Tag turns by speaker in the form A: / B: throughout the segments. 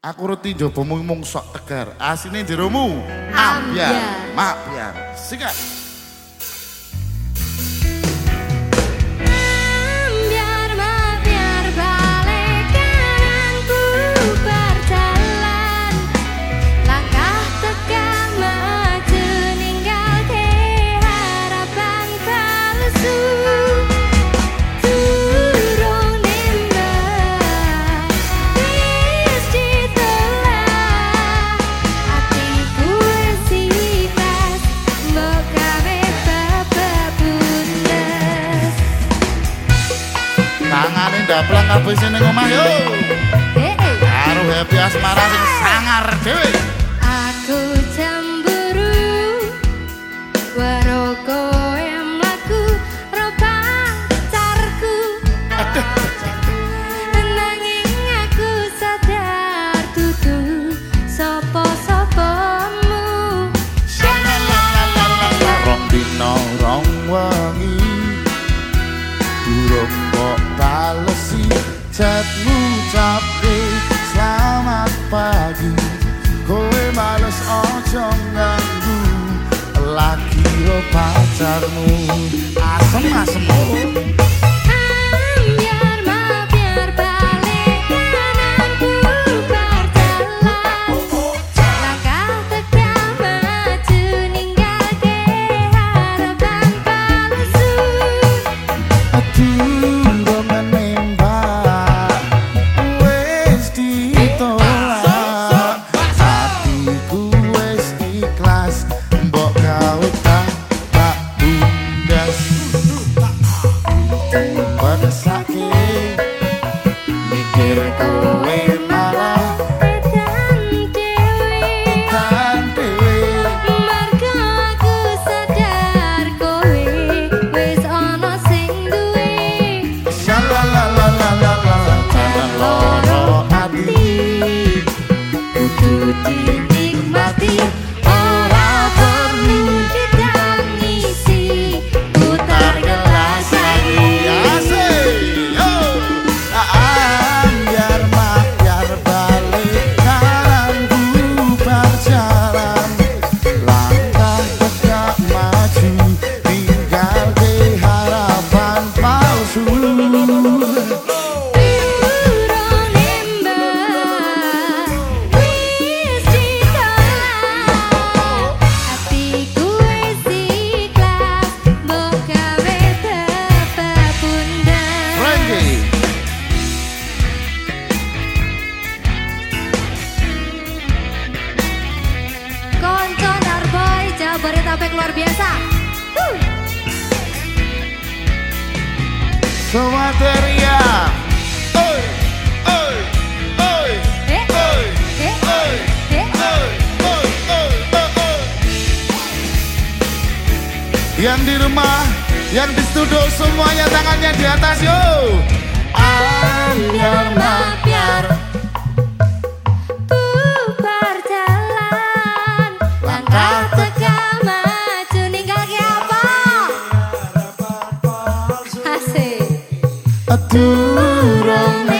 A: Aku reti njobo mung sok tegar. Asine jeromu ambyar, makbyar. Sikat. Ndaplang kabeh sing ning omah yo. Heeh. Karo happy asmara sing sangar dhewe. Pacarmu asem
B: biasa.
A: Oi, oi, oi.
B: Eh, eh, eh.
A: Yang di rumah, yang di studio semuanya tangannya di atas yo.
B: Ambiar mapiar.
A: aturane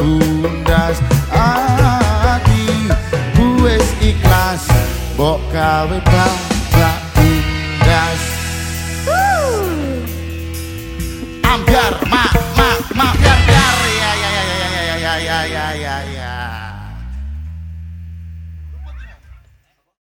A: bundas ati. Wis ikhlas mbok gawe bapak